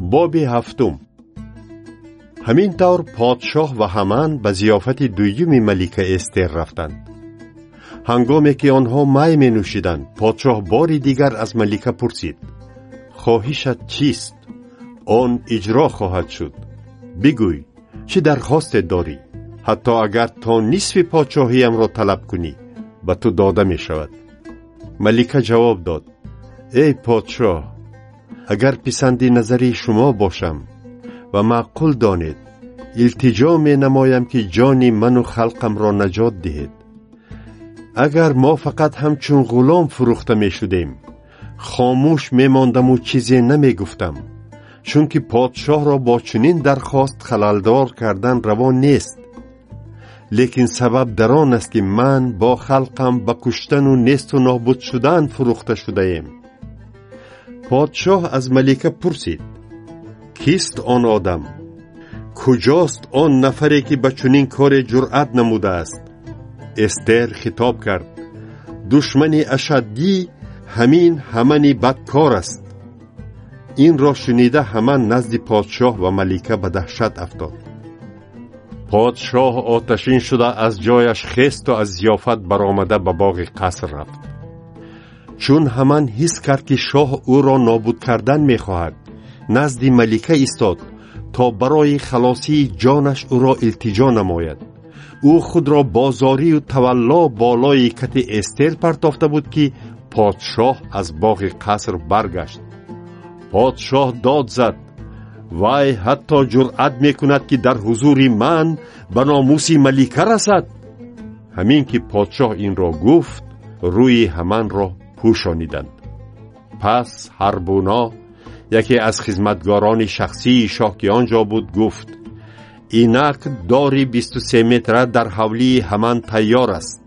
боби ҳафтум. Ҳамин тавр подшоҳ ва ҳаман ба зиёфати дуюми малика эстер рафтанд. Ҳангоме ки онҳо май менӯшиданд подшоҳ бори дигар аз малика пурсид. Хоҳишат чист? Он иҷро хоҳад шуд. Бигӯй чӣ дархосте дорӣ? Ҳатто агар то нисфи подшоҳиямро талаб кунӣ ба ту дода мешавад малика ҷавоб дод эй подшоҳ агар писанди назари шумо бошам ва маъқул донед илтиҷо менамоям ки ҷони ману халқамро наҷот диҳед. Агар мо фақат ҳамчун ғулом фурӯхта мешудем хомӯш мемондаму чизе намегуфтам чунки подшоҳро бо чунин дархост халалдор кардан равон нест. Лекин сабаб дар он аст ки ман бо халқам ба куштану несту нобуд шудан фурӯхта шудаем подшоҳ аз малика пурсид кист он одам? Куҷост он нафаре ки ба чунин коре ҷуръат намудааст? Эстер хитоб кард душмани ашаддӣ ҳамин ҳамани бадкор аст. Инро шунида ҳаман назди подшоҳ ва малика ба даҳшат афтод. Подшоҳ оташин шуда аз ҷояш хесту аз зиёфат баромада ба боғи қаср рафт чун ҳаман ҳис кард ки шоҳ ӯро нобуд кардан мехоҳад. Назди малика истод то барои халосии ҷонаш ӯро илтиҷо намояд. Ӯ худро бо зорию тавалло болои кати эстер партофта буд ки подшоҳ аз боғи қаср баргашт. Подшоҳ дод зад вай ҳатто ҷуръат мекунад ки дар ҳузури ман ба номуси малика расад? Ҳамин ки подшоҳ инро гуфт рӯи ҳаманро пӯшониданд пас ҳарбуно яке аз хизматгорони шахсии шоҳ ки он ҷо буд гуфт инак дори бисту се метра дар ҳавлии ҳаман тайёр аст.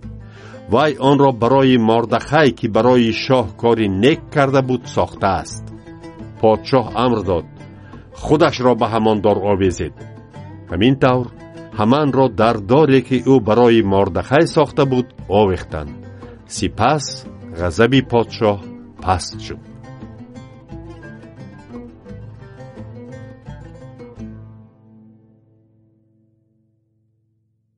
Вай онро барои мордахай ки барои шоҳ кори нек карда буд сохтааст подшоҳ амр дод худашро ба ҳамондор овезед. Ҳамин тавр ҳаманро дар доре ки ӯ барои мордахай сохта буд овехтанд. Сипас ғазаби подшоҳ паст шуд